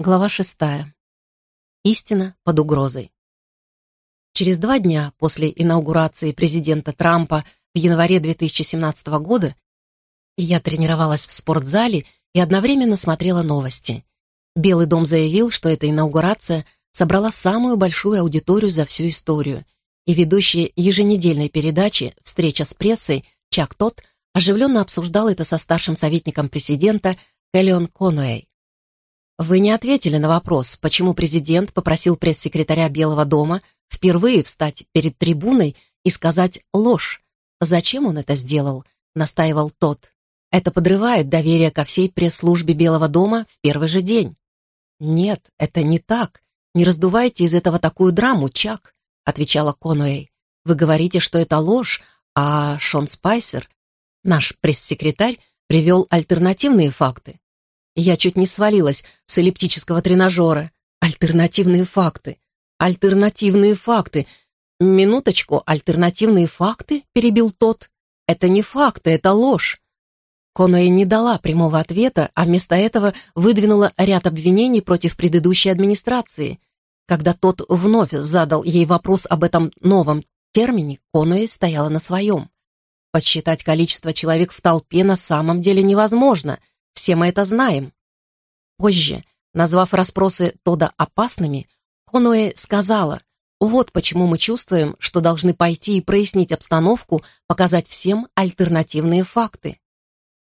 Глава шестая. Истина под угрозой. Через два дня после инаугурации президента Трампа в январе 2017 года я тренировалась в спортзале и одновременно смотрела новости. Белый дом заявил, что эта инаугурация собрала самую большую аудиторию за всю историю, и ведущие еженедельной передачи «Встреча с прессой» Чак Тот оживленно обсуждал это со старшим советником президента Кэллион Конуэй. Вы не ответили на вопрос, почему президент попросил пресс-секретаря Белого дома впервые встать перед трибуной и сказать «ложь». Зачем он это сделал, настаивал тот. Это подрывает доверие ко всей пресс-службе Белого дома в первый же день. Нет, это не так. Не раздувайте из этого такую драму, Чак, отвечала Конуэй. Вы говорите, что это ложь, а Шон Спайсер, наш пресс-секретарь, привел альтернативные факты. Я чуть не свалилась с эллиптического тренажера. Альтернативные факты. Альтернативные факты. «Минуточку, альтернативные факты?» — перебил тот. «Это не факты, это ложь». Конуэй не дала прямого ответа, а вместо этого выдвинула ряд обвинений против предыдущей администрации. Когда тот вновь задал ей вопрос об этом новом термине, Конуэй стояла на своем. Подсчитать количество человек в толпе на самом деле невозможно — все мы это знаем. Позже, назвав расспросы Тода опасными, Конуэ сказала, вот почему мы чувствуем, что должны пойти и прояснить обстановку, показать всем альтернативные факты.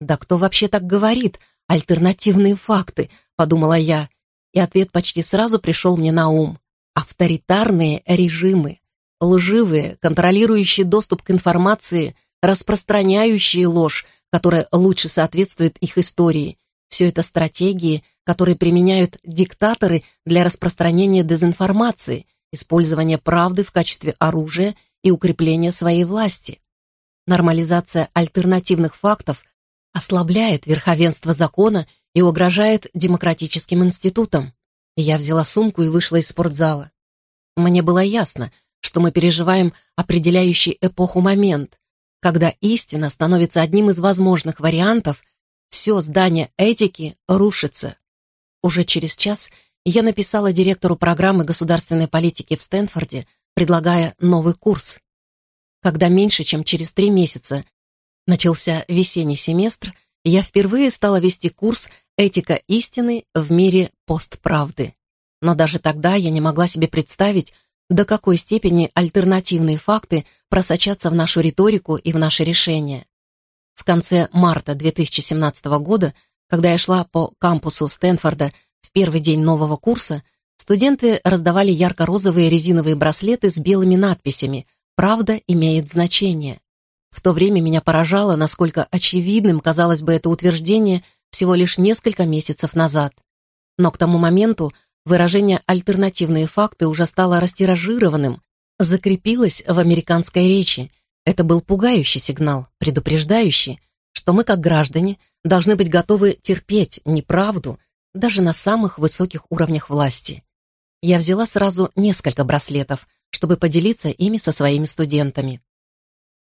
«Да кто вообще так говорит? Альтернативные факты», — подумала я. И ответ почти сразу пришел мне на ум. Авторитарные режимы, лживые, контролирующие доступ к информации, распространяющие ложь, которая лучше соответствует их истории. Все это стратегии, которые применяют диктаторы для распространения дезинформации, использования правды в качестве оружия и укрепления своей власти. Нормализация альтернативных фактов ослабляет верховенство закона и угрожает демократическим институтам. Я взяла сумку и вышла из спортзала. Мне было ясно, что мы переживаем определяющий эпоху момент, когда истина становится одним из возможных вариантов, все здание этики рушится. Уже через час я написала директору программы государственной политики в Стэнфорде, предлагая новый курс. Когда меньше, чем через три месяца начался весенний семестр, я впервые стала вести курс «Этика истины в мире постправды». Но даже тогда я не могла себе представить, до какой степени альтернативные факты просочатся в нашу риторику и в наши решения. В конце марта 2017 года, когда я шла по кампусу Стэнфорда в первый день нового курса, студенты раздавали ярко-розовые резиновые браслеты с белыми надписями «Правда имеет значение». В то время меня поражало, насколько очевидным казалось бы это утверждение всего лишь несколько месяцев назад. Но к тому моменту Выражение «альтернативные факты» уже стало растиражированным, закрепилось в американской речи. Это был пугающий сигнал, предупреждающий, что мы, как граждане, должны быть готовы терпеть неправду даже на самых высоких уровнях власти. Я взяла сразу несколько браслетов, чтобы поделиться ими со своими студентами.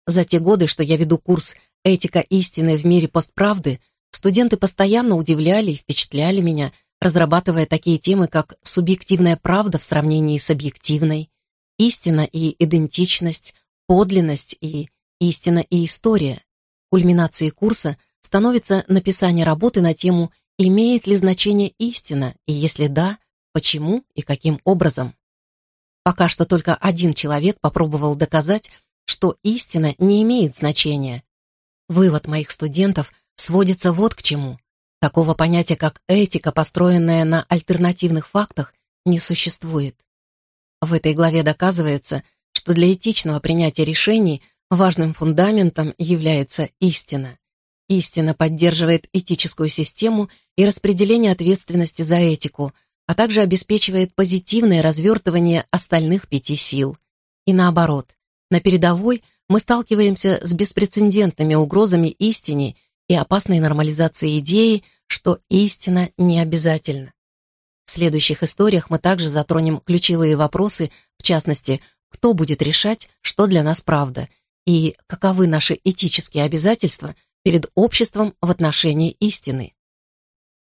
За те годы, что я веду курс «Этика истины в мире постправды», студенты постоянно удивляли и впечатляли меня разрабатывая такие темы, как субъективная правда в сравнении с объективной, истина и идентичность, подлинность и истина и история. Кульминацией курса становится написание работы на тему «Имеет ли значение истина?» и если да, почему и каким образом. Пока что только один человек попробовал доказать, что истина не имеет значения. Вывод моих студентов сводится вот к чему. Такого понятия, как этика, построенная на альтернативных фактах, не существует. В этой главе доказывается, что для этичного принятия решений важным фундаментом является истина. Истина поддерживает этическую систему и распределение ответственности за этику, а также обеспечивает позитивное развертывание остальных пяти сил. И наоборот, на передовой мы сталкиваемся с беспрецедентными угрозами истине и опасной нормализации идеи, что истина не обязательна. В следующих историях мы также затронем ключевые вопросы, в частности, кто будет решать, что для нас правда, и каковы наши этические обязательства перед обществом в отношении истины.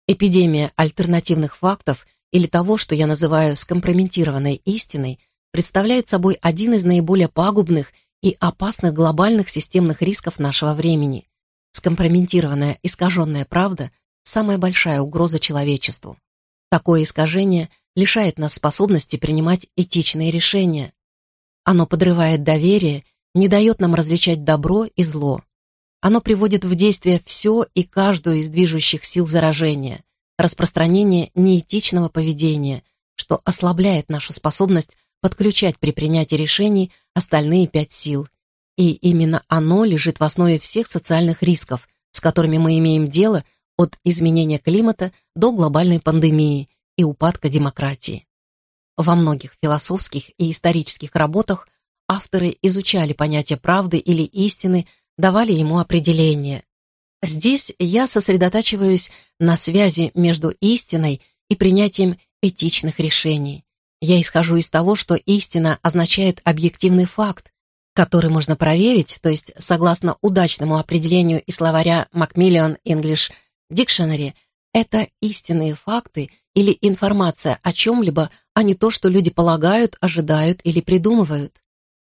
Эпидемия альтернативных фактов или того, что я называю скомпрометированной истиной, представляет собой один из наиболее пагубных и опасных глобальных системных рисков нашего времени. Скомпрометированная, искаженная правда – самая большая угроза человечеству. Такое искажение лишает нас способности принимать этичные решения. Оно подрывает доверие, не дает нам различать добро и зло. Оно приводит в действие все и каждую из движущих сил заражения, распространение неэтичного поведения, что ослабляет нашу способность подключать при принятии решений остальные пять сил и именно оно лежит в основе всех социальных рисков, с которыми мы имеем дело от изменения климата до глобальной пандемии и упадка демократии. Во многих философских и исторических работах авторы изучали понятие правды или истины, давали ему определение. Здесь я сосредотачиваюсь на связи между истиной и принятием этичных решений. Я исхожу из того, что истина означает объективный факт, который можно проверить, то есть согласно удачному определению из словаря Macmillan English Dictionary, это истинные факты или информация о чем-либо, а не то, что люди полагают, ожидают или придумывают.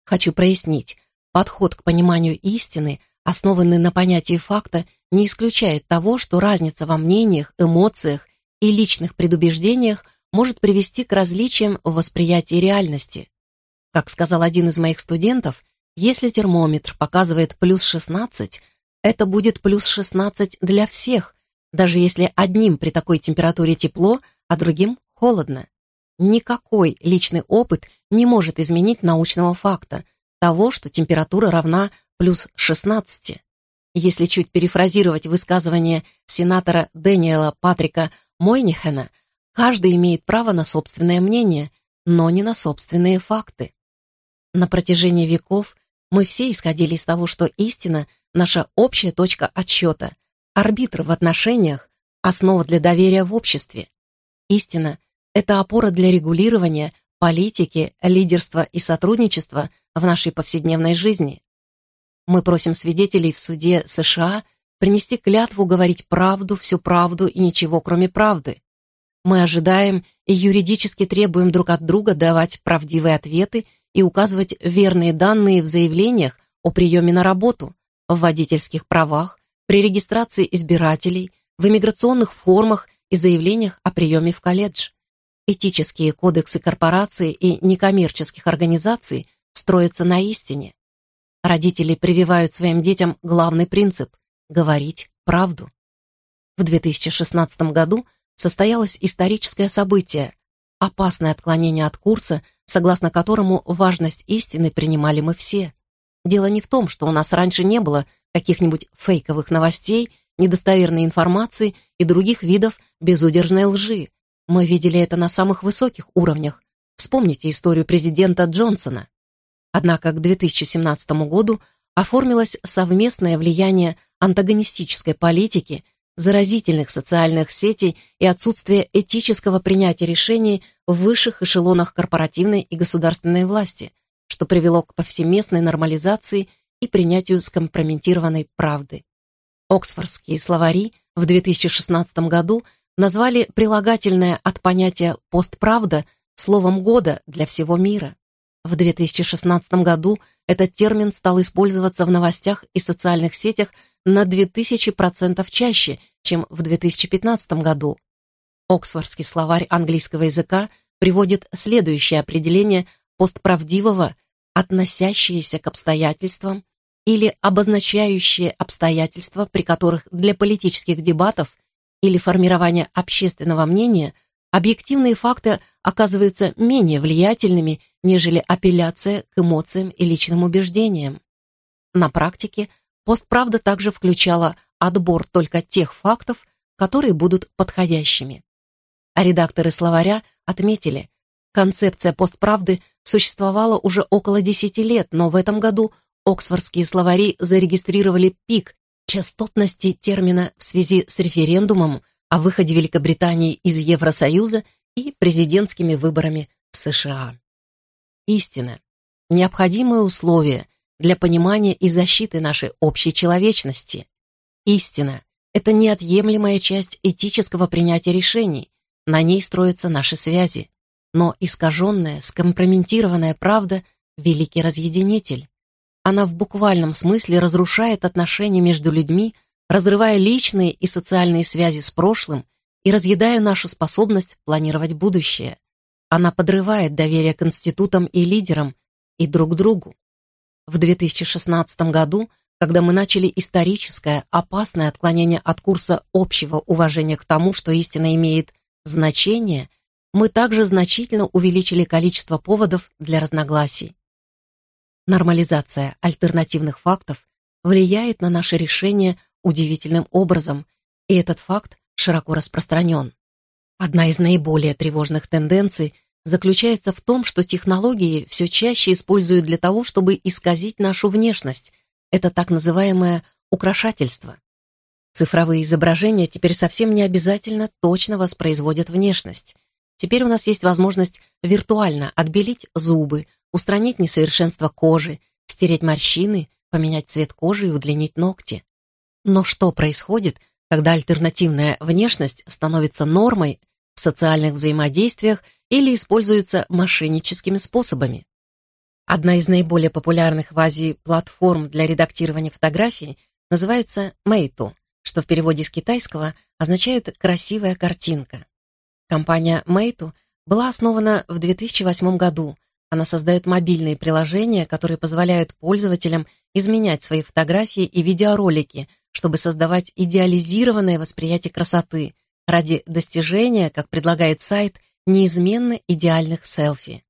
Хочу прояснить, подход к пониманию истины, основанный на понятии факта, не исключает того, что разница во мнениях, эмоциях и личных предубеждениях может привести к различиям в восприятии реальности. Как сказал один из моих студентов, если термометр показывает плюс 16, это будет плюс 16 для всех, даже если одним при такой температуре тепло, а другим холодно. Никакой личный опыт не может изменить научного факта, того, что температура равна плюс 16. Если чуть перефразировать высказывание сенатора Дэниела Патрика Мойнихена, каждый имеет право на собственное мнение, но не на собственные факты. На протяжении веков мы все исходили из того, что истина — наша общая точка отсчета, арбитр в отношениях, основа для доверия в обществе. Истина — это опора для регулирования, политики, лидерства и сотрудничества в нашей повседневной жизни. Мы просим свидетелей в суде США принести клятву говорить правду, всю правду и ничего, кроме правды. Мы ожидаем и юридически требуем друг от друга давать правдивые ответы и указывать верные данные в заявлениях о приеме на работу, в водительских правах, при регистрации избирателей, в иммиграционных формах и заявлениях о приеме в колледж. Этические кодексы корпораций и некоммерческих организаций строятся на истине. Родители прививают своим детям главный принцип – говорить правду. В 2016 году состоялось историческое событие – опасное отклонение от курса – согласно которому важность истины принимали мы все. Дело не в том, что у нас раньше не было каких-нибудь фейковых новостей, недостоверной информации и других видов безудержной лжи. Мы видели это на самых высоких уровнях. Вспомните историю президента Джонсона. Однако к 2017 году оформилось совместное влияние антагонистической политики – заразительных социальных сетей и отсутствие этического принятия решений в высших эшелонах корпоративной и государственной власти, что привело к повсеместной нормализации и принятию скомпрометированной правды. Оксфордские словари в 2016 году назвали прилагательное от понятия «постправда» словом года для всего мира. В 2016 году этот термин стал использоваться в новостях и социальных сетях на 2000% чаще, чем в 2015 году. Оксфордский словарь английского языка приводит следующее определение постправдивого, относящееся к обстоятельствам или обозначающее обстоятельства, при которых для политических дебатов или формирования общественного мнения объективные факты оказываются менее влиятельными, нежели апелляция к эмоциям и личным убеждениям. На практике Постправда также включала отбор только тех фактов, которые будут подходящими. А редакторы словаря отметили, концепция постправды существовала уже около 10 лет, но в этом году оксфордские словари зарегистрировали пик частотности термина в связи с референдумом о выходе Великобритании из Евросоюза и президентскими выборами в США. Истина. Необходимые условия. – для понимания и защиты нашей общей человечности. Истина – это неотъемлемая часть этического принятия решений, на ней строятся наши связи. Но искаженная, скомпрометированная правда – великий разъединитель. Она в буквальном смысле разрушает отношения между людьми, разрывая личные и социальные связи с прошлым и разъедая нашу способность планировать будущее. Она подрывает доверие к институтам и лидерам, и друг другу в 2016 году, когда мы начали историческое, опасное отклонение от курса общего уважения к тому, что истина имеет значение, мы также значительно увеличили количество поводов для разногласий. Нормализация альтернативных фактов влияет на наши решения удивительным образом, и этот факт широко распространен. Одна из наиболее тревожных тенденций – заключается в том, что технологии все чаще используют для того, чтобы исказить нашу внешность. Это так называемое украшательство. Цифровые изображения теперь совсем не обязательно точно воспроизводят внешность. Теперь у нас есть возможность виртуально отбелить зубы, устранить несовершенство кожи, стереть морщины, поменять цвет кожи и удлинить ногти. Но что происходит, когда альтернативная внешность становится нормой в социальных взаимодействиях или используются мошенническими способами. Одна из наиболее популярных в Азии платформ для редактирования фотографий называется Meitu, что в переводе с китайского означает «красивая картинка». Компания Meitu была основана в 2008 году. Она создает мобильные приложения, которые позволяют пользователям изменять свои фотографии и видеоролики, чтобы создавать идеализированное восприятие красоты ради достижения, как предлагает сайт, неизменно идеальных селфи.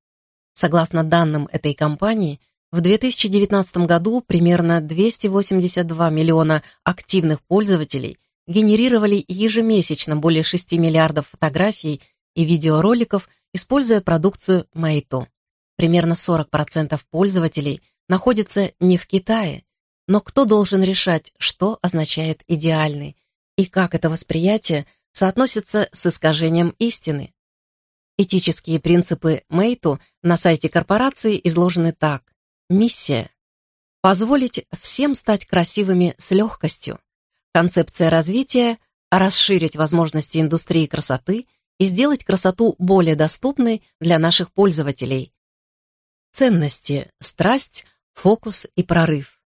Согласно данным этой компании, в 2019 году примерно 282 миллиона активных пользователей генерировали ежемесячно более 6 миллиардов фотографий и видеороликов, используя продукцию Майто. Примерно 40% пользователей находятся не в Китае, но кто должен решать, что означает «идеальный» и как это восприятие соотносится с искажением истины? Этические принципы Мэйту на сайте корпорации изложены так. Миссия. Позволить всем стать красивыми с легкостью. Концепция развития – расширить возможности индустрии красоты и сделать красоту более доступной для наших пользователей. Ценности – страсть, фокус и прорыв.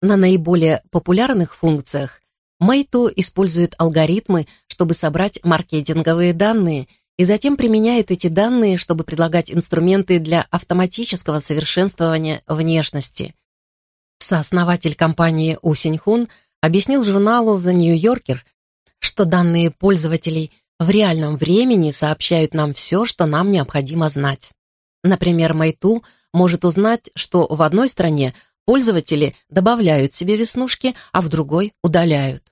На наиболее популярных функциях Мэйту использует алгоритмы, чтобы собрать маркетинговые данные – и затем применяет эти данные, чтобы предлагать инструменты для автоматического совершенствования внешности. Сооснователь компании Усиньхун объяснил журналу The New Yorker, что данные пользователей в реальном времени сообщают нам все, что нам необходимо знать. Например, Майту может узнать, что в одной стране пользователи добавляют себе веснушки, а в другой удаляют.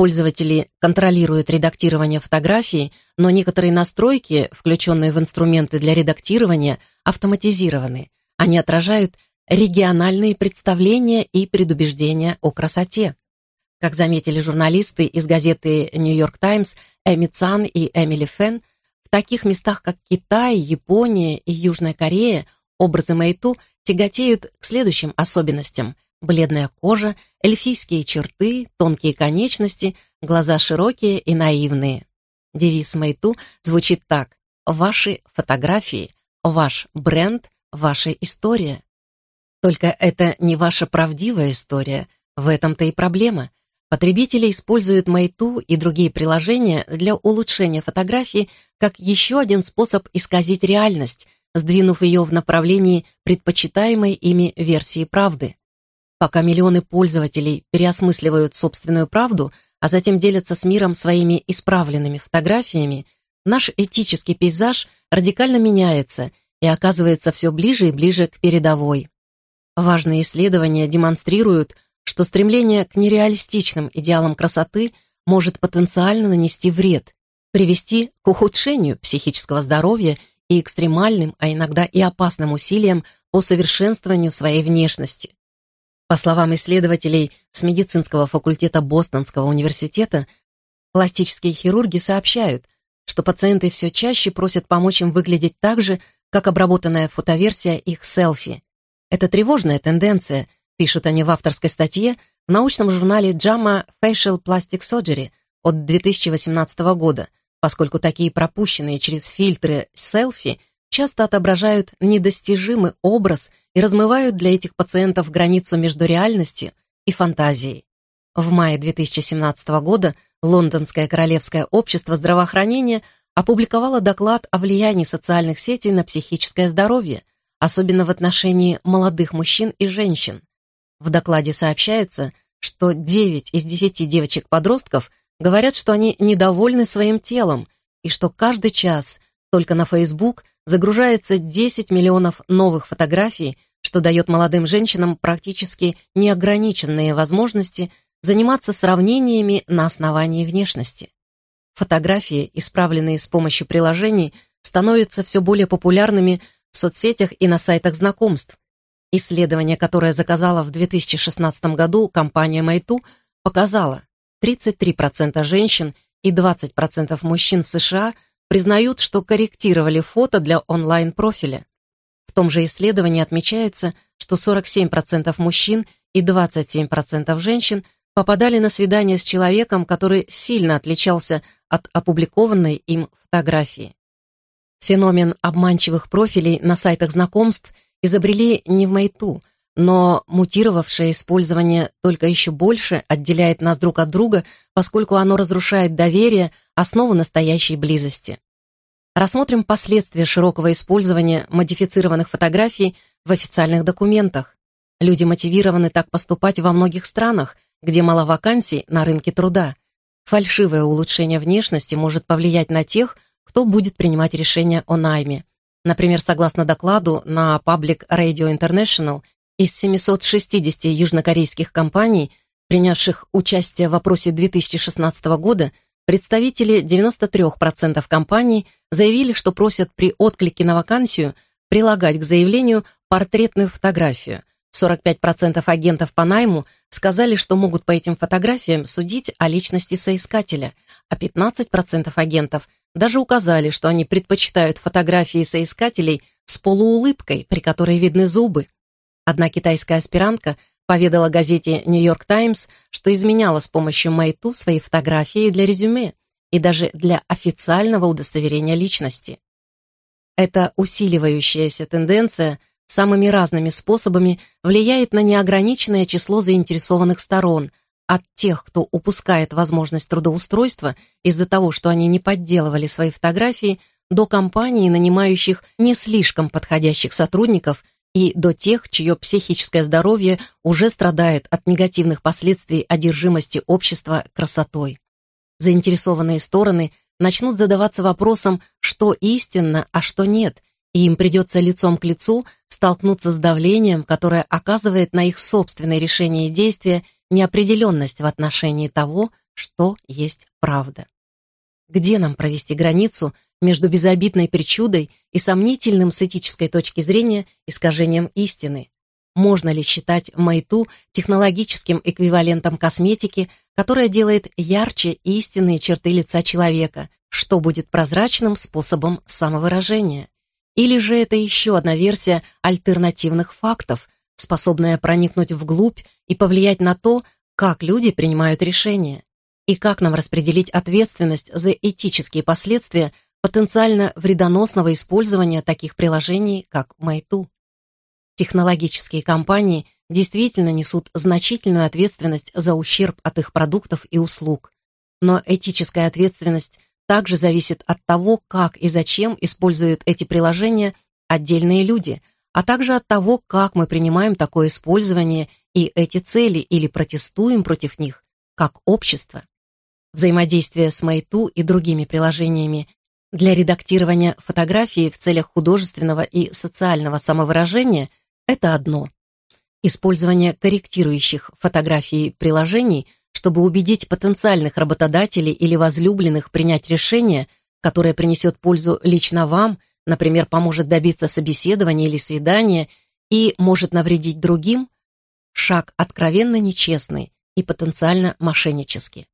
Пользователи контролируют редактирование фотографии, но некоторые настройки, включенные в инструменты для редактирования, автоматизированы. Они отражают региональные представления и предубеждения о красоте. Как заметили журналисты из газеты «Нью-Йорк Таймс» Эми Цан и Эмили Фен, в таких местах, как Китай, Япония и Южная Корея, образы Мэйту тяготеют к следующим особенностям – Бледная кожа, эльфийские черты, тонкие конечности, глаза широкие и наивные. Девиз Мэйту звучит так. «Ваши фотографии, ваш бренд, ваша история». Только это не ваша правдивая история, в этом-то и проблема. Потребители используют Майту и другие приложения для улучшения фотографии как еще один способ исказить реальность, сдвинув ее в направлении предпочитаемой ими версии правды пока миллионы пользователей переосмысливают собственную правду, а затем делятся с миром своими исправленными фотографиями, наш этический пейзаж радикально меняется и оказывается все ближе и ближе к передовой. Важные исследования демонстрируют, что стремление к нереалистичным идеалам красоты может потенциально нанести вред, привести к ухудшению психического здоровья и экстремальным, а иногда и опасным усилиям по совершенствованию своей внешности. По словам исследователей с медицинского факультета Бостонского университета, пластические хирурги сообщают, что пациенты все чаще просят помочь им выглядеть так же, как обработанная фотоверсия их селфи. Это тревожная тенденция, пишут они в авторской статье в научном журнале JAMA Facial Plastic Surgery от 2018 года, поскольку такие пропущенные через фильтры селфи часто отображают недостижимый образ и размывают для этих пациентов границу между реальностью и фантазией. В мае 2017 года Лондонское Королевское общество здравоохранения опубликовало доклад о влиянии социальных сетей на психическое здоровье, особенно в отношении молодых мужчин и женщин. В докладе сообщается, что 9 из 10 девочек-подростков говорят, что они недовольны своим телом и что каждый час только на Facebook загружается 10 миллионов новых фотографий, что дает молодым женщинам практически неограниченные возможности заниматься сравнениями на основании внешности. Фотографии, исправленные с помощью приложений, становятся все более популярными в соцсетях и на сайтах знакомств. Исследование, которое заказала в 2016 году компания Майту, показало, 33% женщин и 20% мужчин в США – признают, что корректировали фото для онлайн-профиля. В том же исследовании отмечается, что 47% мужчин и 27% женщин попадали на свидание с человеком, который сильно отличался от опубликованной им фотографии. Феномен обманчивых профилей на сайтах знакомств изобрели не в Майту, но мутировавшее использование только еще больше отделяет нас друг от друга, поскольку оно разрушает доверие, основу настоящей близости. Рассмотрим последствия широкого использования модифицированных фотографий в официальных документах. Люди мотивированы так поступать во многих странах, где мало вакансий на рынке труда. Фальшивое улучшение внешности может повлиять на тех, кто будет принимать решение о найме. Например, согласно докладу на Public Radio International, из 760 южнокорейских компаний, принявших участие в опросе 2016 года, Представители 93% компаний заявили, что просят при отклике на вакансию прилагать к заявлению портретную фотографию. 45% агентов по найму сказали, что могут по этим фотографиям судить о личности соискателя, а 15% агентов даже указали, что они предпочитают фотографии соискателей с полуулыбкой, при которой видны зубы. Одна китайская аспирантка – Поведала газете «Нью-Йорк Таймс», что изменяла с помощью Майту свои фотографии для резюме и даже для официального удостоверения личности. Эта усиливающаяся тенденция самыми разными способами влияет на неограниченное число заинтересованных сторон, от тех, кто упускает возможность трудоустройства из-за того, что они не подделывали свои фотографии, до компаний, нанимающих не слишком подходящих сотрудников и до тех, чье психическое здоровье уже страдает от негативных последствий одержимости общества красотой. Заинтересованные стороны начнут задаваться вопросом, что истинно, а что нет, и им придется лицом к лицу столкнуться с давлением, которое оказывает на их собственное решение и действие неопределенность в отношении того, что есть правда. Где нам провести границу между безобидной причудой и сомнительным с этической точки зрения искажением истины? Можно ли считать Майту технологическим эквивалентом косметики, которая делает ярче истинные черты лица человека, что будет прозрачным способом самовыражения? Или же это еще одна версия альтернативных фактов, способная проникнуть вглубь и повлиять на то, как люди принимают решения? и как нам распределить ответственность за этические последствия потенциально вредоносного использования таких приложений, как Майту. Технологические компании действительно несут значительную ответственность за ущерб от их продуктов и услуг, но этическая ответственность также зависит от того, как и зачем используют эти приложения отдельные люди, а также от того, как мы принимаем такое использование и эти цели или протестуем против них, как общество взаимодействие с Майту и другими приложениями, для редактирования фотографии в целях художественного и социального самовыражения – это одно. Использование корректирующих фотографии приложений, чтобы убедить потенциальных работодателей или возлюбленных принять решение, которое принесет пользу лично вам, например, поможет добиться собеседования или свидания и может навредить другим – шаг откровенно нечестный и потенциально мошеннический.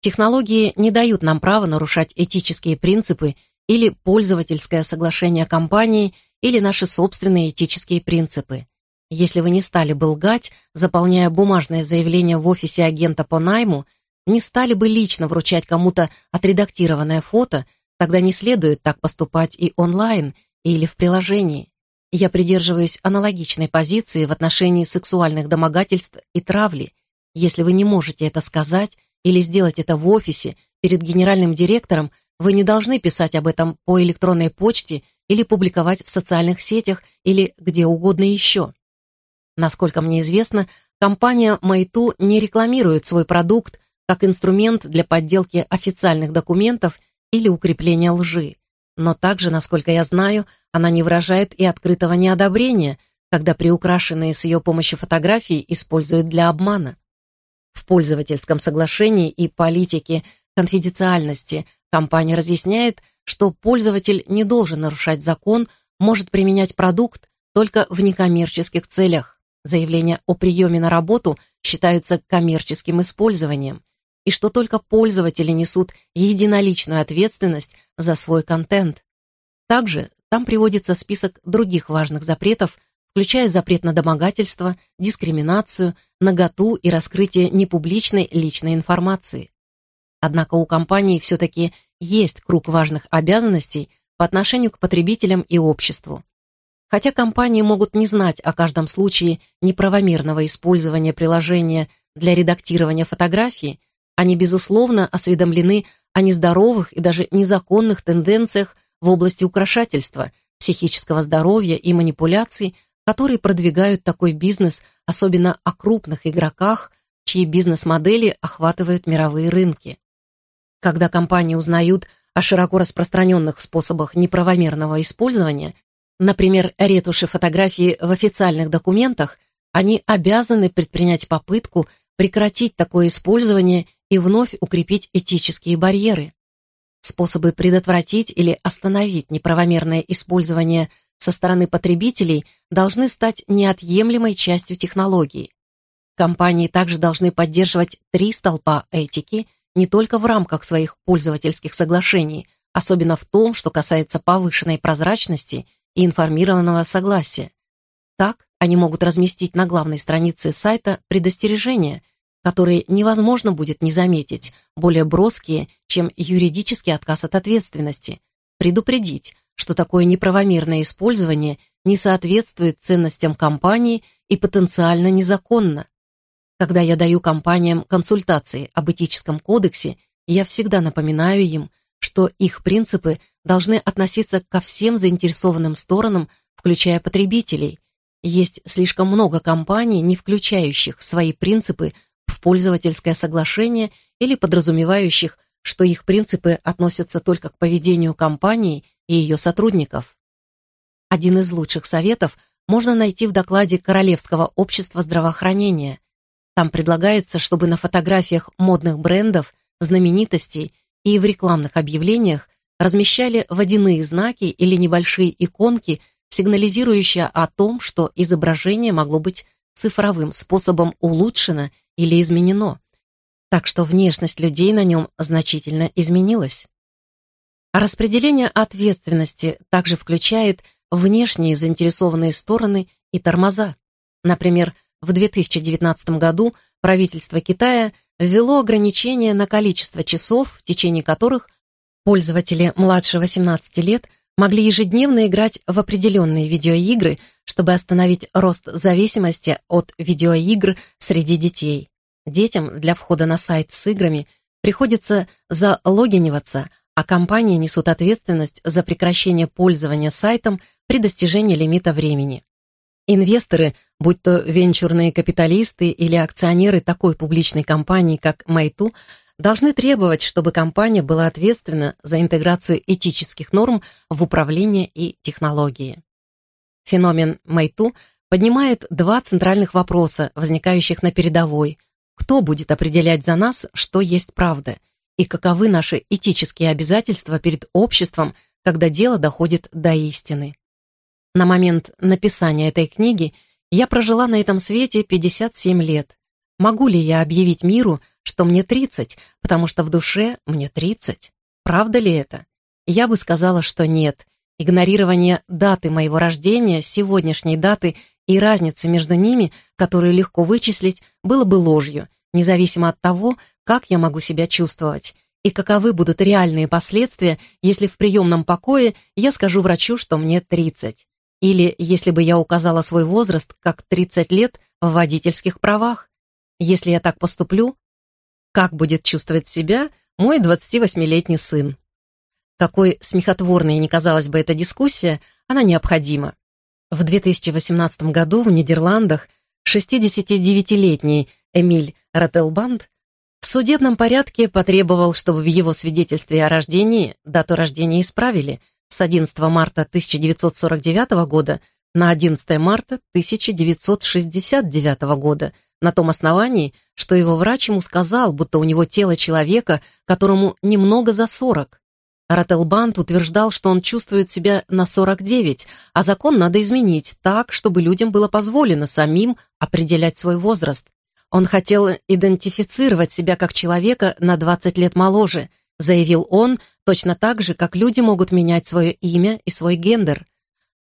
Технологии не дают нам права нарушать этические принципы или пользовательское соглашение компании или наши собственные этические принципы. Если вы не стали бы лгать, заполняя бумажное заявление в офисе агента по найму, не стали бы лично вручать кому-то отредактированное фото, тогда не следует так поступать и онлайн, или в приложении. Я придерживаюсь аналогичной позиции в отношении сексуальных домогательств и травли. Если вы не можете это сказать, или сделать это в офисе перед генеральным директором, вы не должны писать об этом по электронной почте или публиковать в социальных сетях или где угодно еще. Насколько мне известно, компания Майту не рекламирует свой продукт как инструмент для подделки официальных документов или укрепления лжи. Но также, насколько я знаю, она не выражает и открытого неодобрения, когда приукрашенные с ее помощью фотографии используют для обмана. В пользовательском соглашении и политике конфиденциальности компания разъясняет, что пользователь не должен нарушать закон, может применять продукт только в некоммерческих целях. Заявления о приеме на работу считаются коммерческим использованием, и что только пользователи несут единоличную ответственность за свой контент. Также там приводится список других важных запретов – включая запрет на домогательство, дискриминацию, наготу и раскрытие непубличной личной информации. Однако у компании все-таки есть круг важных обязанностей по отношению к потребителям и обществу. Хотя компании могут не знать о каждом случае неправомерного использования приложения для редактирования фотографии, они, безусловно, осведомлены о нездоровых и даже незаконных тенденциях в области украшательства, психического здоровья и манипуляций, которые продвигают такой бизнес, особенно о крупных игроках, чьи бизнес-модели охватывают мировые рынки. Когда компании узнают о широко распространенных способах неправомерного использования, например, ретуши фотографии в официальных документах, они обязаны предпринять попытку прекратить такое использование и вновь укрепить этические барьеры. Способы предотвратить или остановить неправомерное использование со стороны потребителей должны стать неотъемлемой частью технологии. Компании также должны поддерживать три столпа этики не только в рамках своих пользовательских соглашений, особенно в том, что касается повышенной прозрачности и информированного согласия. Так они могут разместить на главной странице сайта предостережения, которые невозможно будет не заметить, более броские, чем юридический отказ от ответственности, предупредить, что такое неправомерное использование не соответствует ценностям компании и потенциально незаконно. Когда я даю компаниям консультации об этическом кодексе, я всегда напоминаю им, что их принципы должны относиться ко всем заинтересованным сторонам, включая потребителей. Есть слишком много компаний, не включающих свои принципы в пользовательское соглашение или подразумевающих – что их принципы относятся только к поведению компании и ее сотрудников. Один из лучших советов можно найти в докладе Королевского общества здравоохранения. Там предлагается, чтобы на фотографиях модных брендов, знаменитостей и в рекламных объявлениях размещали водяные знаки или небольшие иконки, сигнализирующие о том, что изображение могло быть цифровым способом улучшено или изменено так что внешность людей на нем значительно изменилась. А распределение ответственности также включает внешние заинтересованные стороны и тормоза. Например, в 2019 году правительство Китая ввело ограничение на количество часов, в течение которых пользователи младше 18 лет могли ежедневно играть в определенные видеоигры, чтобы остановить рост зависимости от видеоигр среди детей. Детям для входа на сайт с играми приходится залогиниваться, а компании несут ответственность за прекращение пользования сайтом при достижении лимита времени. Инвесторы, будь то венчурные капиталисты или акционеры такой публичной компании, как Майту, должны требовать, чтобы компания была ответственна за интеграцию этических норм в управление и технологии. Феномен Майту поднимает два центральных вопроса, возникающих на передовой – кто будет определять за нас, что есть правда, и каковы наши этические обязательства перед обществом, когда дело доходит до истины? На момент написания этой книги я прожила на этом свете 57 лет. Могу ли я объявить миру, что мне 30, потому что в душе мне 30? Правда ли это? Я бы сказала, что нет. Игнорирование даты моего рождения, сегодняшней даты – и разница между ними, которую легко вычислить, было бы ложью, независимо от того, как я могу себя чувствовать, и каковы будут реальные последствия, если в приемном покое я скажу врачу, что мне 30. Или если бы я указала свой возраст как 30 лет в водительских правах. Если я так поступлю, как будет чувствовать себя мой 28-летний сын? Какой смехотворной не казалась бы эта дискуссия, она необходима. В 2018 году в Нидерландах 69-летний Эмиль Ротелбанд в судебном порядке потребовал, чтобы в его свидетельстве о рождении дату рождения исправили с 11 марта 1949 года на 11 марта 1969 года на том основании, что его врач ему сказал, будто у него тело человека, которому немного за 40. Ротелбант утверждал, что он чувствует себя на 49, а закон надо изменить так, чтобы людям было позволено самим определять свой возраст. Он хотел идентифицировать себя как человека на 20 лет моложе, заявил он, точно так же, как люди могут менять свое имя и свой гендер.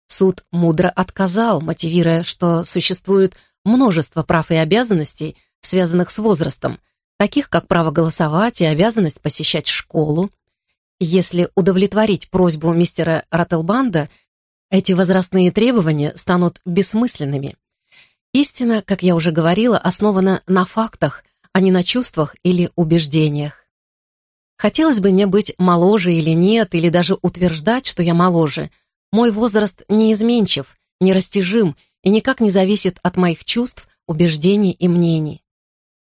Суд мудро отказал, мотивируя, что существует множество прав и обязанностей, связанных с возрастом, таких как право голосовать и обязанность посещать школу, если удовлетворить просьбу мистера Роттлбанда, эти возрастные требования станут бессмысленными. Истина, как я уже говорила, основана на фактах, а не на чувствах или убеждениях. Хотелось бы мне быть моложе или нет, или даже утверждать, что я моложе. Мой возраст неизменчив, нерастяжим и никак не зависит от моих чувств, убеждений и мнений.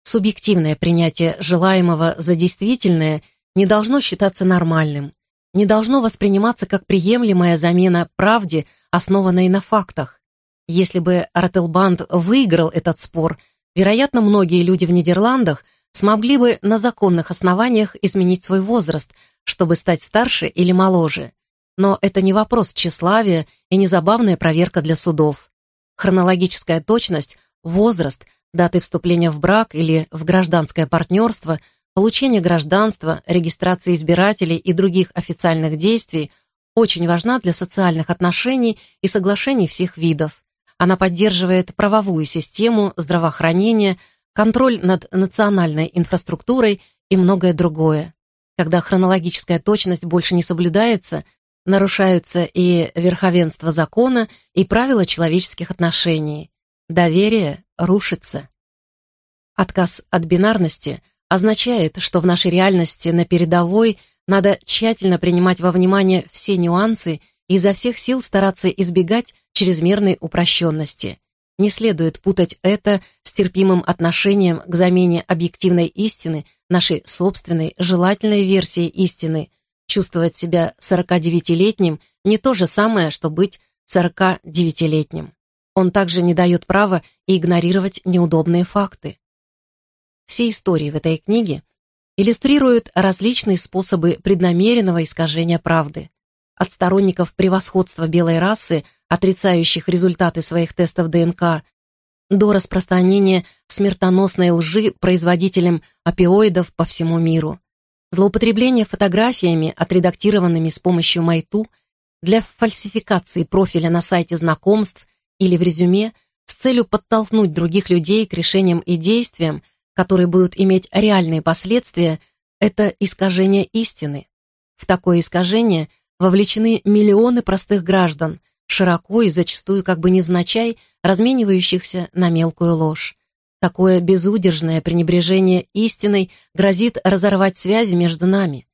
Субъективное принятие желаемого за действительное – не должно считаться нормальным, не должно восприниматься как приемлемая замена правде, основанной на фактах. Если бы Ротелбанд выиграл этот спор, вероятно, многие люди в Нидерландах смогли бы на законных основаниях изменить свой возраст, чтобы стать старше или моложе. Но это не вопрос тщеславия и не забавная проверка для судов. Хронологическая точность, возраст, даты вступления в брак или в гражданское партнерство – получение гражданства, регистрация избирателей и других официальных действий очень важна для социальных отношений и соглашений всех видов. Она поддерживает правовую систему, здравоохранение, контроль над национальной инфраструктурой и многое другое. Когда хронологическая точность больше не соблюдается, нарушаются и верховенство закона, и правила человеческих отношений. Доверие рушится. Отказ от бинарности – означает, что в нашей реальности на передовой надо тщательно принимать во внимание все нюансы и изо всех сил стараться избегать чрезмерной упрощенности. Не следует путать это с терпимым отношением к замене объективной истины нашей собственной желательной версии истины. Чувствовать себя 49-летним не то же самое, что быть 49-летним. Он также не дает права игнорировать неудобные факты. Все истории в этой книге иллюстрируют различные способы преднамеренного искажения правды. От сторонников превосходства белой расы, отрицающих результаты своих тестов ДНК, до распространения смертоносной лжи производителям опиоидов по всему миру. Злоупотребление фотографиями, отредактированными с помощью Майту, для фальсификации профиля на сайте знакомств или в резюме с целью подтолкнуть других людей к решениям и действиям, которые будут иметь реальные последствия, это искажение истины. В такое искажение вовлечены миллионы простых граждан, широко и зачастую как бы невзначай разменивающихся на мелкую ложь. Такое безудержное пренебрежение истиной грозит разорвать связи между нами.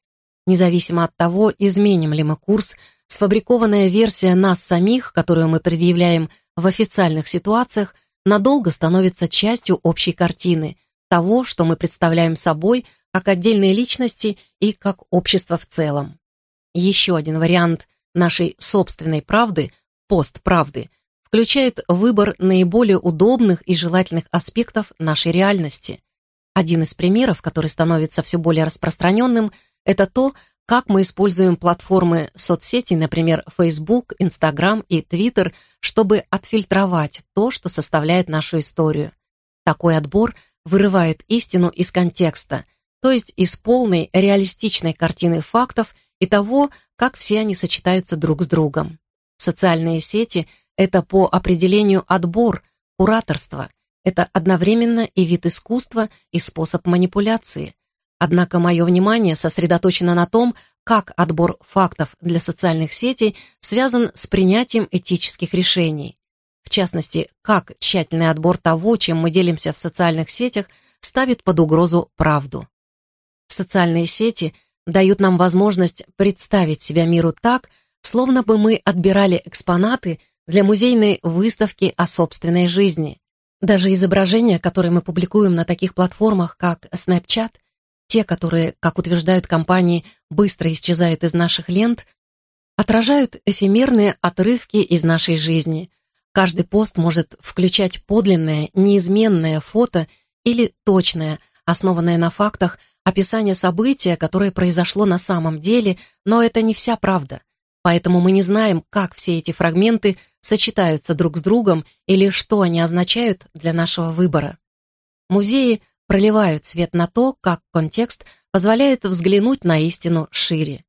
Независимо от того, изменим ли мы курс, сфабрикованная версия нас самих, которую мы предъявляем в официальных ситуациях, надолго становится частью общей картины – того, что мы представляем собой как отдельные личности и как общество в целом. Еще один вариант нашей собственной правды, постправды, включает выбор наиболее удобных и желательных аспектов нашей реальности. Один из примеров, который становится все более распространенным, это то, как мы используем платформы соцсетей, например, Facebook, Instagram и Twitter, чтобы отфильтровать то, что составляет нашу историю. Такой отбор – вырывает истину из контекста, то есть из полной реалистичной картины фактов и того, как все они сочетаются друг с другом. Социальные сети — это по определению отбор, кураторство, это одновременно и вид искусства, и способ манипуляции. Однако мое внимание сосредоточено на том, как отбор фактов для социальных сетей связан с принятием этических решений. В частности, как тщательный отбор того, чем мы делимся в социальных сетях, ставит под угрозу правду. Социальные сети дают нам возможность представить себя миру так, словно бы мы отбирали экспонаты для музейной выставки о собственной жизни. Даже изображения, которые мы публикуем на таких платформах, как Snapchat, те, которые, как утверждают компании, быстро исчезают из наших лент, отражают эфемерные отрывки из нашей жизни – Каждый пост может включать подлинное, неизменное фото или точное, основанное на фактах, описание события, которое произошло на самом деле, но это не вся правда. Поэтому мы не знаем, как все эти фрагменты сочетаются друг с другом или что они означают для нашего выбора. Музеи проливают свет на то, как контекст позволяет взглянуть на истину шире.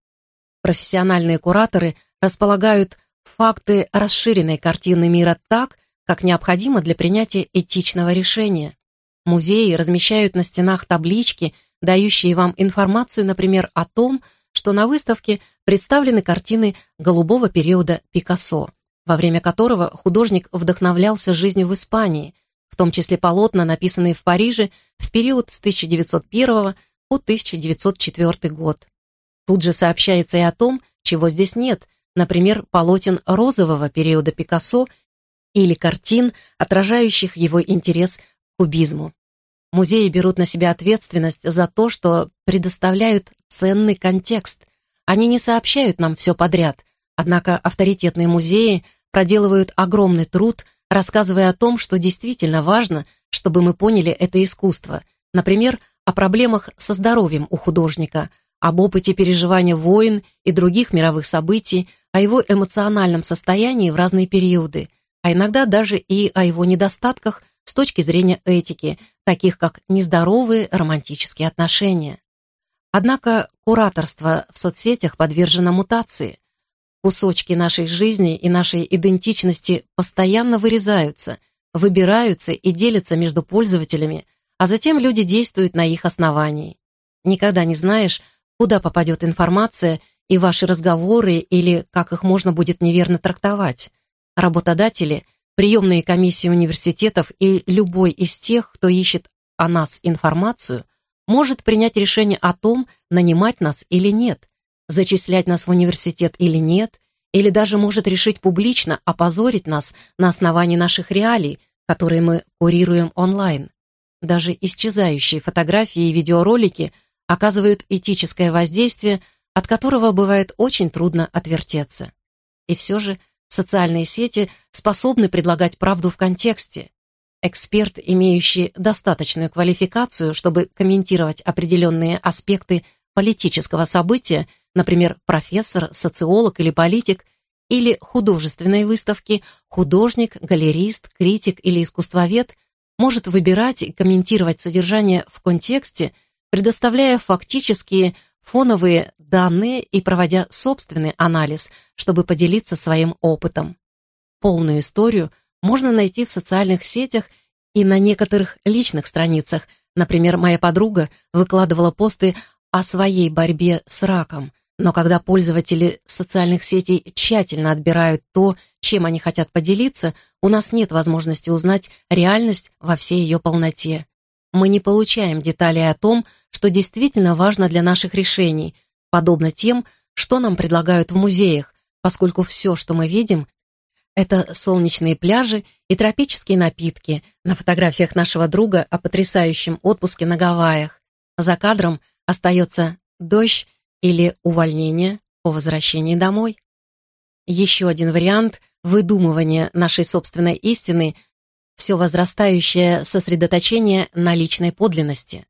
Профессиональные кураторы располагают факты расширенной картины мира так, как необходимо для принятия этичного решения. Музеи размещают на стенах таблички, дающие вам информацию, например, о том, что на выставке представлены картины голубого периода Пикассо, во время которого художник вдохновлялся жизнью в Испании, в том числе полотна, написанные в Париже в период с 1901 по 1904 год. Тут же сообщается и о том, чего здесь нет, например, полотен розового периода Пикассо или картин, отражающих его интерес к кубизму. Музеи берут на себя ответственность за то, что предоставляют ценный контекст. Они не сообщают нам все подряд, однако авторитетные музеи проделывают огромный труд, рассказывая о том, что действительно важно, чтобы мы поняли это искусство, например, о проблемах со здоровьем у художника – об опыте переживания войн и других мировых событий, о его эмоциональном состоянии в разные периоды, а иногда даже и о его недостатках с точки зрения этики, таких как нездоровые романтические отношения. Однако кураторство в соцсетях подвержено мутации. Кусочки нашей жизни и нашей идентичности постоянно вырезаются, выбираются и делятся между пользователями, а затем люди действуют на их основании. Никогда не знаешь, куда попадет информация и ваши разговоры или как их можно будет неверно трактовать. Работодатели, приемные комиссии университетов и любой из тех, кто ищет о нас информацию, может принять решение о том, нанимать нас или нет, зачислять нас в университет или нет, или даже может решить публично опозорить нас на основании наших реалий, которые мы курируем онлайн. Даже исчезающие фотографии и видеоролики оказывают этическое воздействие, от которого бывает очень трудно отвертеться. И все же социальные сети способны предлагать правду в контексте. Эксперт, имеющий достаточную квалификацию, чтобы комментировать определенные аспекты политического события, например, профессор, социолог или политик, или художественной выставки, художник, галерист, критик или искусствовед, может выбирать и комментировать содержание в контексте, предоставляя фактические фоновые данные и проводя собственный анализ, чтобы поделиться своим опытом. Полную историю можно найти в социальных сетях и на некоторых личных страницах. Например, моя подруга выкладывала посты о своей борьбе с раком, но когда пользователи социальных сетей тщательно отбирают то, чем они хотят поделиться, у нас нет возможности узнать реальность во всей ее полноте мы не получаем деталей о том, что действительно важно для наших решений, подобно тем, что нам предлагают в музеях, поскольку все, что мы видим, это солнечные пляжи и тропические напитки на фотографиях нашего друга о потрясающем отпуске на Гавайях. За кадром остается дождь или увольнение по возвращении домой. Еще один вариант – выдумывание нашей собственной истины все возрастающее сосредоточение на личной подлинности.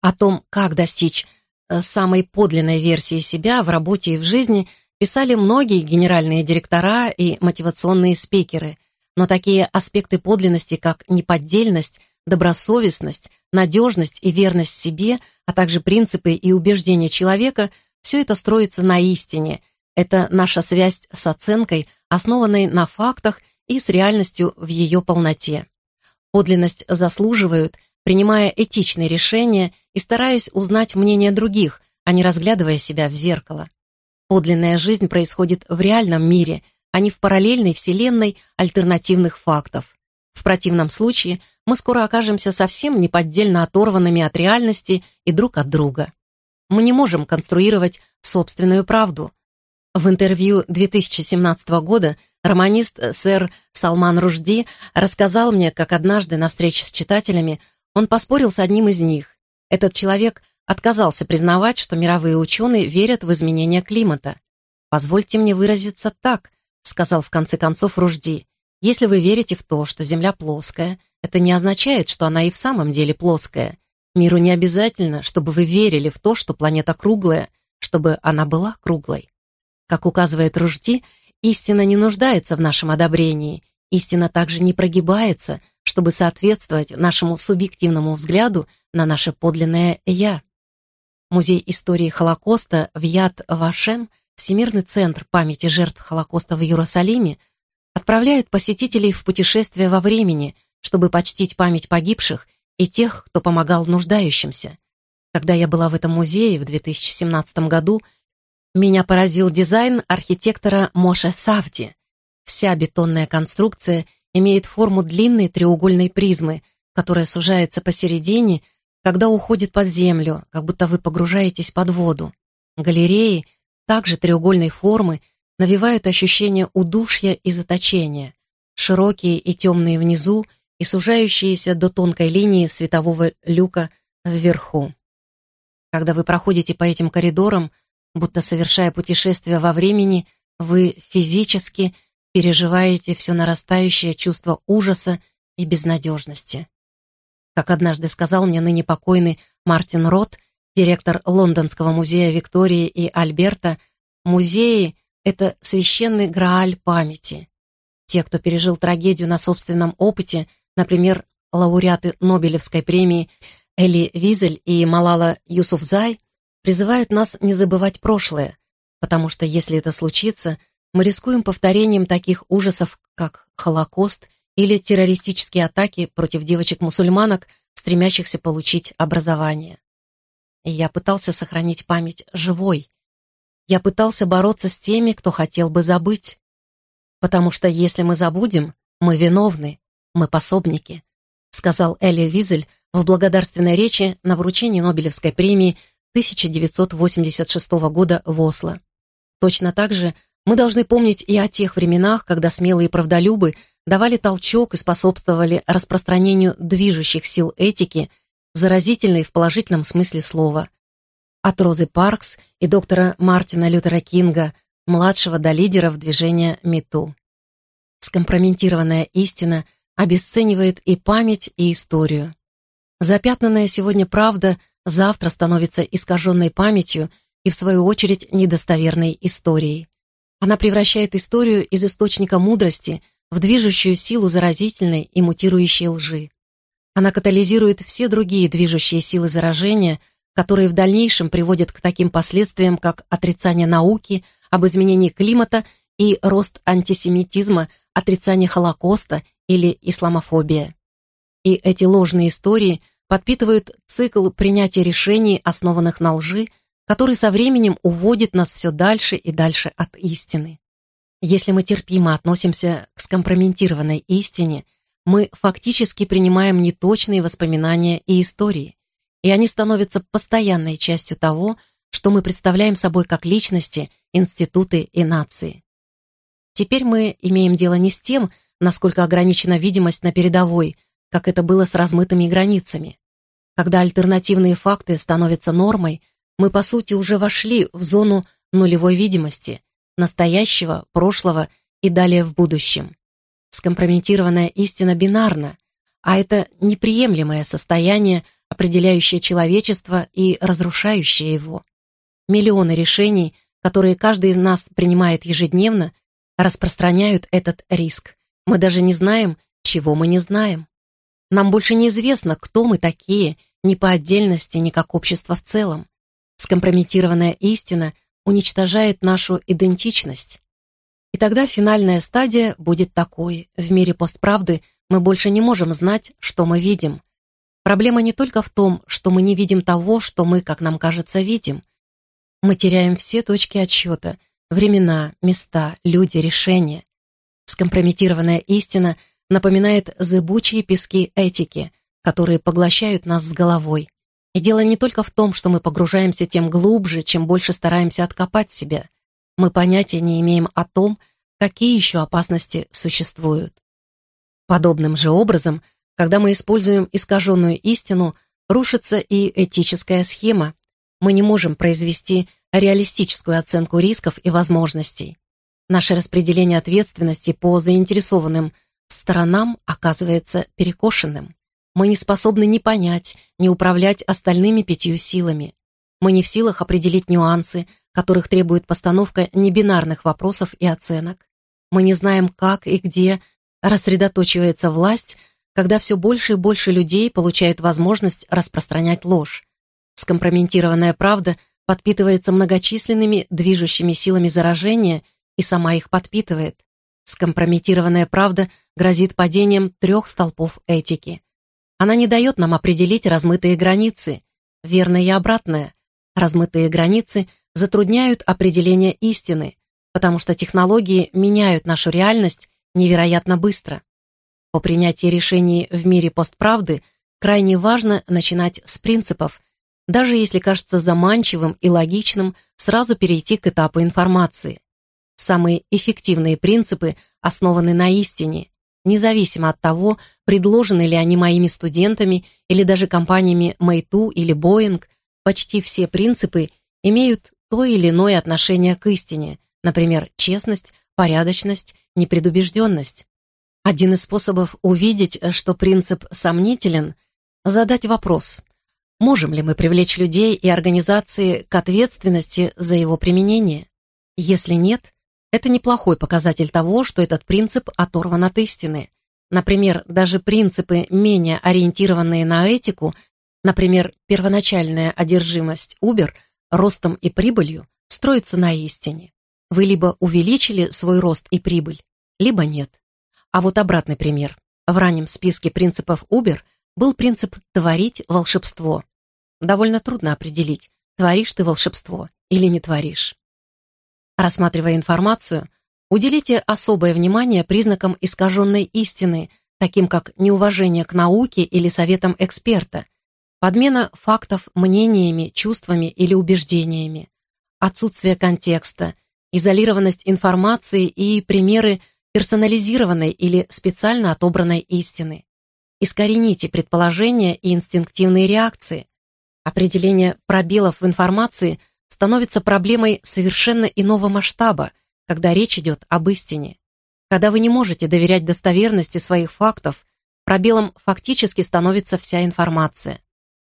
О том, как достичь э, самой подлинной версии себя в работе и в жизни, писали многие генеральные директора и мотивационные спикеры, но такие аспекты подлинности, как неподдельность, добросовестность, надежность и верность себе, а также принципы и убеждения человека, все это строится на истине. Это наша связь с оценкой, основанной на фактах и с реальностью в ее полноте. Подлинность заслуживают, принимая этичные решения и стараясь узнать мнение других, а не разглядывая себя в зеркало. Подлинная жизнь происходит в реальном мире, а не в параллельной вселенной альтернативных фактов. В противном случае мы скоро окажемся совсем неподдельно оторванными от реальности и друг от друга. Мы не можем конструировать собственную правду. В интервью 2017 года Романист э, сэр Салман Ружди рассказал мне, как однажды на встрече с читателями он поспорил с одним из них. Этот человек отказался признавать, что мировые ученые верят в изменение климата. «Позвольте мне выразиться так», — сказал в конце концов Ружди. «Если вы верите в то, что Земля плоская, это не означает, что она и в самом деле плоская. Миру не обязательно, чтобы вы верили в то, что планета круглая, чтобы она была круглой». Как указывает Ружди, — Истина не нуждается в нашем одобрении. Истина также не прогибается, чтобы соответствовать нашему субъективному взгляду на наше подлинное «я». Музей истории Холокоста в Яд Вашем, Всемирный центр памяти жертв Холокоста в Иерусалиме, отправляет посетителей в путешествие во времени, чтобы почтить память погибших и тех, кто помогал нуждающимся. Когда я была в этом музее в 2017 году – меня поразил дизайн архитектора Моше Савди. Вся бетонная конструкция имеет форму длинной треугольной призмы, которая сужается посередине, когда уходит под землю, как будто вы погружаетесь под воду. Галереи, также треугольной формы, навевают ощущение удушья и заточения. Широкие и темные внизу и сужающиеся до тонкой линии светового люка вверху. Когда вы проходите по этим коридорам, будто совершая путешествие во времени, вы физически переживаете все нарастающее чувство ужаса и безнадежности. Как однажды сказал мне ныне покойный Мартин Рот, директор Лондонского музея Виктории и Альберта, музеи — это священный грааль памяти. Те, кто пережил трагедию на собственном опыте, например, лауреаты Нобелевской премии Эли Визель и Малала Юсуфзай, Призывают нас не забывать прошлое, потому что если это случится, мы рискуем повторением таких ужасов, как Холокост или террористические атаки против девочек-мусульманок, стремящихся получить образование. И я пытался сохранить память живой. Я пытался бороться с теми, кто хотел бы забыть. Потому что если мы забудем, мы виновны, мы пособники, сказал Элли Визель в благодарственной речи на вручении Нобелевской премии 1986 года в Осло. Точно так же мы должны помнить и о тех временах, когда смелые правдолюбы давали толчок и способствовали распространению движущих сил этики, заразительной в положительном смысле слова. От Розы Паркс и доктора Мартина Лютера Кинга, младшего до лидеров движения МИТУ. Скомпрометированная истина обесценивает и память, и историю. Запятнанная сегодня правда завтра становится искаженной памятью и, в свою очередь, недостоверной историей. Она превращает историю из источника мудрости в движущую силу заразительной и мутирующей лжи. Она катализирует все другие движущие силы заражения, которые в дальнейшем приводят к таким последствиям, как отрицание науки об изменении климата и рост антисемитизма, отрицание Холокоста или исламофобия. И эти ложные истории – подпитывают цикл принятия решений, основанных на лжи, который со временем уводит нас все дальше и дальше от истины. Если мы терпимо относимся к скомпрометированной истине, мы фактически принимаем неточные воспоминания и истории, и они становятся постоянной частью того, что мы представляем собой как личности, институты и нации. Теперь мы имеем дело не с тем, насколько ограничена видимость на передовой – как это было с размытыми границами. Когда альтернативные факты становятся нормой, мы, по сути, уже вошли в зону нулевой видимости, настоящего, прошлого и далее в будущем. Скомпрометированная истина бинарна, а это неприемлемое состояние, определяющее человечество и разрушающее его. Миллионы решений, которые каждый из нас принимает ежедневно, распространяют этот риск. Мы даже не знаем, чего мы не знаем. Нам больше неизвестно, кто мы такие, ни по отдельности, ни как общество в целом. Скомпрометированная истина уничтожает нашу идентичность. И тогда финальная стадия будет такой. В мире постправды мы больше не можем знать, что мы видим. Проблема не только в том, что мы не видим того, что мы, как нам кажется, видим. Мы теряем все точки отсчета – времена, места, люди, решения. Скомпрометированная истина – напоминает зыбучие пески этики, которые поглощают нас с головой. И дело не только в том, что мы погружаемся тем глубже, чем больше стараемся откопать себя. Мы понятия не имеем о том, какие еще опасности существуют. Подобным же образом, когда мы используем искаженную истину, рушится и этическая схема. Мы не можем произвести реалистическую оценку рисков и возможностей. Наше распределение ответственности по заинтересованным – сторонам оказывается перекошенным. Мы не способны ни понять, ни управлять остальными пятью силами. Мы не в силах определить нюансы, которых требует постановка небинарных вопросов и оценок. Мы не знаем, как и где рассредоточивается власть, когда все больше и больше людей получают возможность распространять ложь. Скомпрометированная правда подпитывается многочисленными движущими силами заражения и сама их подпитывает. Скомпрометированная правда грозит падением трех столпов этики. Она не дает нам определить размытые границы, верное и обратное. Размытые границы затрудняют определение истины, потому что технологии меняют нашу реальность невероятно быстро. По принятии решений в мире постправды крайне важно начинать с принципов, даже если кажется заманчивым и логичным сразу перейти к этапу информации. Самые эффективные принципы основаны на истине, независимо от того, предложены ли они моими студентами или даже компаниями Мэйту или Боинг, почти все принципы имеют то или иное отношение к истине, например, честность, порядочность, непредубежденность. Один из способов увидеть, что принцип сомнителен, задать вопрос, можем ли мы привлечь людей и организации к ответственности за его применение? Если нет – это неплохой показатель того, что этот принцип оторван от истины. Например, даже принципы, менее ориентированные на этику, например, первоначальная одержимость Uber ростом и прибылью, строится на истине. Вы либо увеличили свой рост и прибыль, либо нет. А вот обратный пример. В раннем списке принципов Uber был принцип «творить волшебство». Довольно трудно определить, творишь ты волшебство или не творишь. Рассматривая информацию, уделите особое внимание признакам искаженной истины, таким как неуважение к науке или советам эксперта, подмена фактов мнениями, чувствами или убеждениями, отсутствие контекста, изолированность информации и примеры персонализированной или специально отобранной истины. Искорените предположения и инстинктивные реакции. Определение пробелов в информации становится проблемой совершенно иного масштаба, когда речь идет об истине. Когда вы не можете доверять достоверности своих фактов, пробелом фактически становится вся информация.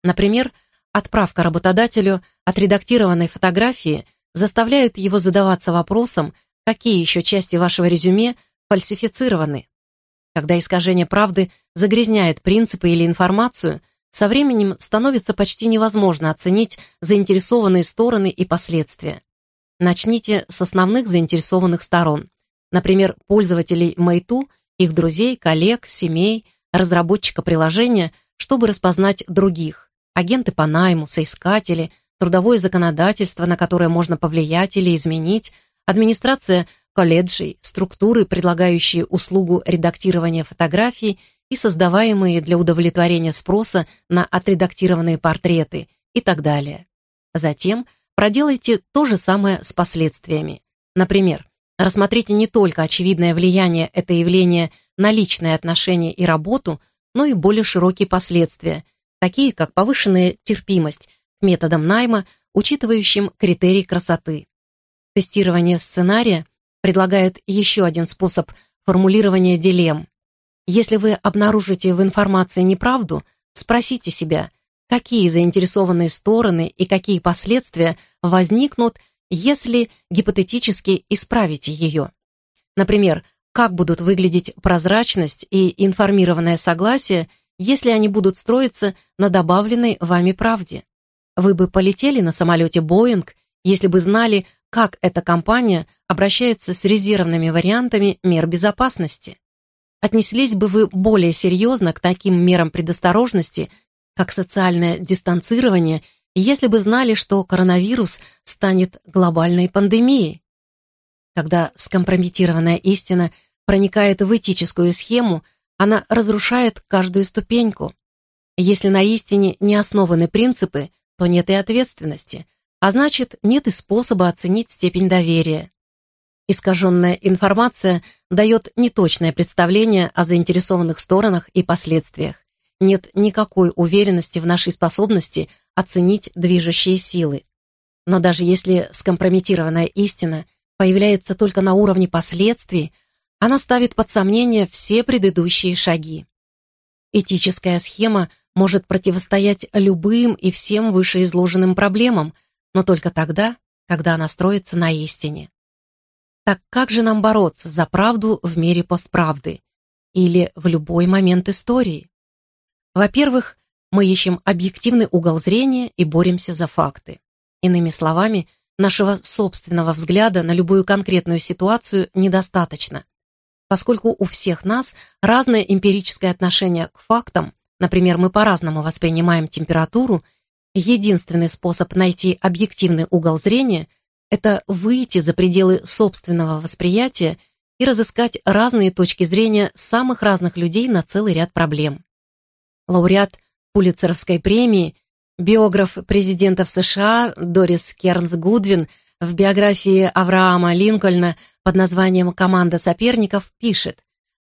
Например, отправка работодателю отредактированной фотографии заставляет его задаваться вопросом, какие еще части вашего резюме фальсифицированы. Когда искажение правды загрязняет принципы или информацию, со временем становится почти невозможно оценить заинтересованные стороны и последствия. Начните с основных заинтересованных сторон, например, пользователей Майту, их друзей, коллег, семей, разработчика приложения, чтобы распознать других, агенты по найму, соискатели, трудовое законодательство, на которое можно повлиять или изменить, администрация колледжей, структуры, предлагающие услугу редактирования фотографий и создаваемые для удовлетворения спроса на отредактированные портреты и так далее. Затем проделайте то же самое с последствиями. Например, рассмотрите не только очевидное влияние это явление на личные отношения и работу, но и более широкие последствия, такие как повышенная терпимость к методам найма, учитывающим критерии красоты. Тестирование сценария предлагает еще один способ формулирования дилемм, если вы обнаружите в информации неправду, спросите себя, какие заинтересованные стороны и какие последствия возникнут, если гипотетически исправите ее. Например, как будут выглядеть прозрачность и информированное согласие, если они будут строиться на добавленной вами правде. Вы бы полетели на самолете «Боинг», если бы знали, как эта компания обращается с резервными вариантами мер безопасности. Отнеслись бы вы более серьезно к таким мерам предосторожности, как социальное дистанцирование, если бы знали, что коронавирус станет глобальной пандемией? Когда скомпрометированная истина проникает в этическую схему, она разрушает каждую ступеньку. Если на истине не основаны принципы, то нет и ответственности, а значит, нет и способа оценить степень доверия. Искаженная информация дает неточное представление о заинтересованных сторонах и последствиях. Нет никакой уверенности в нашей способности оценить движущие силы. Но даже если скомпрометированная истина появляется только на уровне последствий, она ставит под сомнение все предыдущие шаги. Этическая схема может противостоять любым и всем вышеизложенным проблемам, но только тогда, когда она строится на истине. Так как же нам бороться за правду в мире постправды? Или в любой момент истории? Во-первых, мы ищем объективный угол зрения и боремся за факты. Иными словами, нашего собственного взгляда на любую конкретную ситуацию недостаточно. Поскольку у всех нас разное эмпирическое отношение к фактам, например, мы по-разному воспринимаем температуру, единственный способ найти объективный угол зрения – это выйти за пределы собственного восприятия и разыскать разные точки зрения самых разных людей на целый ряд проблем. Лауреат Пулицеровской премии, биограф президентов США Дорис Кернс Гудвин в биографии Авраама Линкольна под названием «Команда соперников» пишет,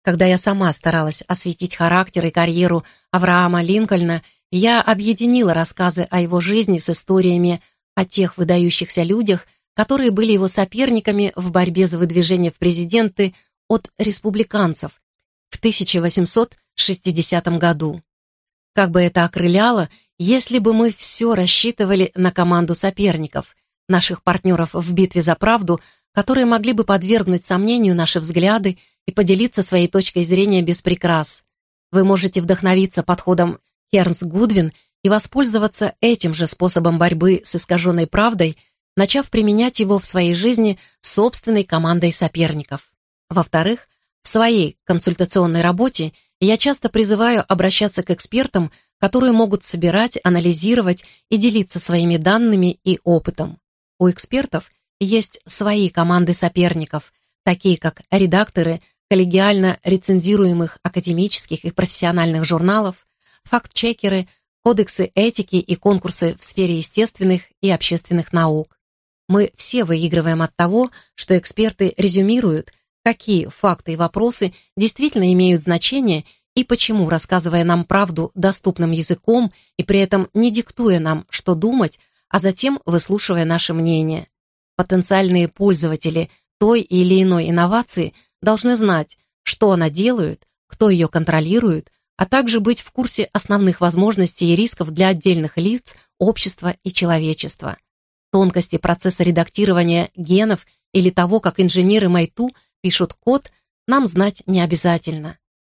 «Когда я сама старалась осветить характер и карьеру Авраама Линкольна, я объединила рассказы о его жизни с историями о тех выдающихся людях, которые были его соперниками в борьбе за выдвижение в президенты от республиканцев в 1860 году. Как бы это окрыляло, если бы мы все рассчитывали на команду соперников, наших партнеров в битве за правду, которые могли бы подвергнуть сомнению наши взгляды и поделиться своей точкой зрения без прикрас. Вы можете вдохновиться подходом Кернс Гудвин и воспользоваться этим же способом борьбы с искаженной правдой – начав применять его в своей жизни собственной командой соперников. Во-вторых, в своей консультационной работе я часто призываю обращаться к экспертам, которые могут собирать, анализировать и делиться своими данными и опытом. У экспертов есть свои команды соперников, такие как редакторы коллегиально рецензируемых академических и профессиональных журналов, факт-чекеры, кодексы этики и конкурсы в сфере естественных и общественных наук мы все выигрываем от того, что эксперты резюмируют, какие факты и вопросы действительно имеют значение и почему, рассказывая нам правду доступным языком и при этом не диктуя нам, что думать, а затем выслушивая наше мнение. Потенциальные пользователи той или иной инновации должны знать, что она делает, кто ее контролирует, а также быть в курсе основных возможностей и рисков для отдельных лиц, общества и человечества. Тонкости процесса редактирования генов или того, как инженеры Майту пишут код, нам знать не обязательно.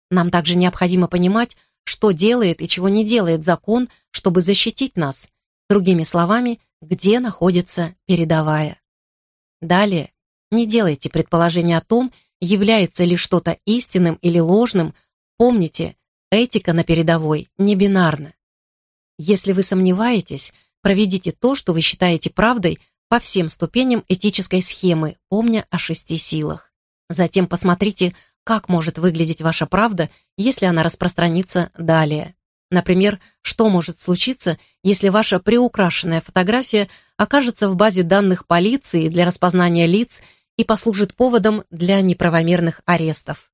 Нам также необходимо понимать, что делает и чего не делает закон, чтобы защитить нас. Другими словами, где находится передовая. Далее, не делайте предположения о том, является ли что-то истинным или ложным. Помните, этика на передовой не бинарна. Если вы сомневаетесь, Проведите то, что вы считаете правдой, по всем ступеням этической схемы, помня о шести силах. Затем посмотрите, как может выглядеть ваша правда, если она распространится далее. Например, что может случиться, если ваша приукрашенная фотография окажется в базе данных полиции для распознания лиц и послужит поводом для неправомерных арестов.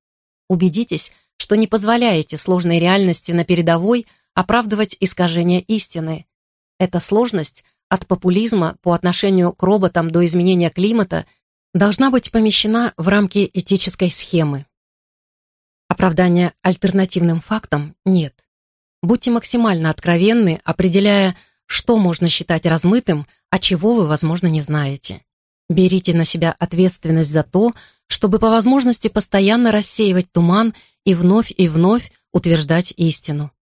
Убедитесь, что не позволяете сложной реальности на передовой оправдывать искажение истины. Эта сложность от популизма по отношению к роботам до изменения климата должна быть помещена в рамки этической схемы. Оправдания альтернативным фактам нет. Будьте максимально откровенны, определяя, что можно считать размытым, а чего вы, возможно, не знаете. Берите на себя ответственность за то, чтобы по возможности постоянно рассеивать туман и вновь и вновь утверждать истину.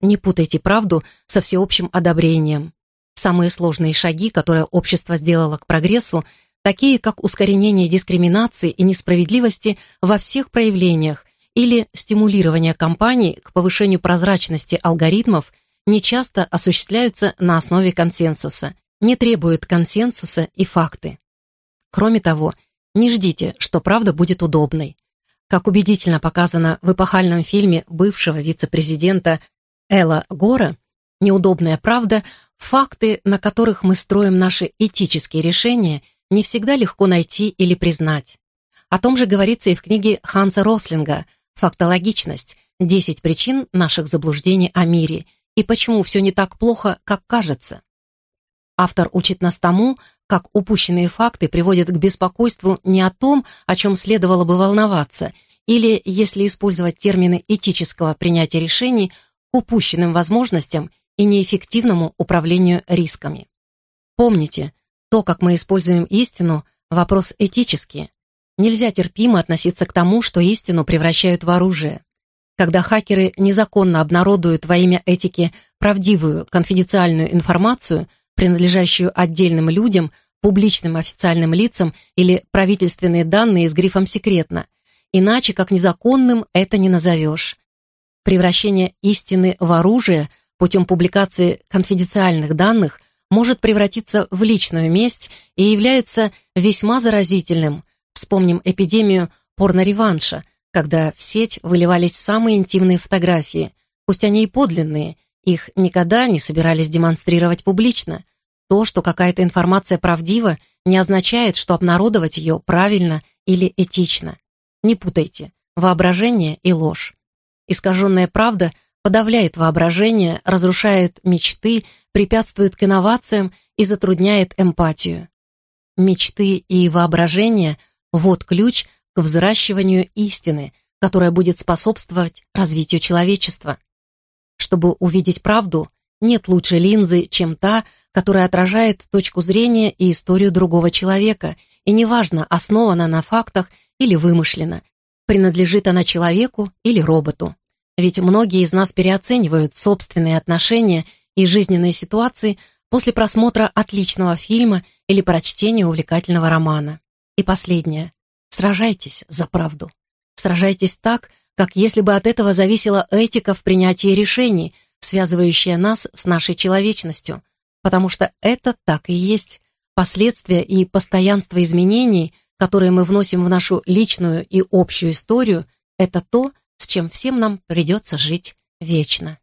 Не путайте правду со всеобщим одобрением. Самые сложные шаги, которые общество сделало к прогрессу, такие как ускорение дискриминации и несправедливости во всех проявлениях или стимулирование компаний к повышению прозрачности алгоритмов, нечасто осуществляются на основе консенсуса, не требуют консенсуса и факты. Кроме того, не ждите, что правда будет удобной. Как убедительно показано в эпохальном фильме бывшего вице-президента Элла Гора «Неудобная правда» факты, на которых мы строим наши этические решения, не всегда легко найти или признать. О том же говорится и в книге Ханса Рослинга «Фактологичность. 10 причин наших заблуждений о мире и почему все не так плохо, как кажется». Автор учит нас тому, как упущенные факты приводят к беспокойству не о том, о чем следовало бы волноваться, или, если использовать термины этического принятия решений – упущенным возможностям и неэффективному управлению рисками. Помните, то, как мы используем истину, вопрос этический. Нельзя терпимо относиться к тому, что истину превращают в оружие. Когда хакеры незаконно обнародуют во имя этики правдивую конфиденциальную информацию, принадлежащую отдельным людям, публичным официальным лицам или правительственные данные с грифом «секретно», иначе как незаконным это не назовешь. Превращение истины в оружие путем публикации конфиденциальных данных может превратиться в личную месть и является весьма заразительным. Вспомним эпидемию порно-реванша, когда в сеть выливались самые интимные фотографии, пусть они и подлинные, их никогда не собирались демонстрировать публично. То, что какая-то информация правдива, не означает, что обнародовать ее правильно или этично. Не путайте воображение и ложь. Искаженная правда подавляет воображение, разрушает мечты, препятствует к инновациям и затрудняет эмпатию. Мечты и воображение – вот ключ к взращиванию истины, которая будет способствовать развитию человечества. Чтобы увидеть правду, нет лучшей линзы, чем та, которая отражает точку зрения и историю другого человека, и неважно, основана на фактах или вымышлена, принадлежит она человеку или роботу. Ведь многие из нас переоценивают собственные отношения и жизненные ситуации после просмотра отличного фильма или прочтения увлекательного романа. И последнее. Сражайтесь за правду. Сражайтесь так, как если бы от этого зависела этика в принятии решений, связывающая нас с нашей человечностью, потому что это так и есть. Последствия и постоянство изменений – которые мы вносим в нашу личную и общую историю, это то, с чем всем нам придется жить вечно.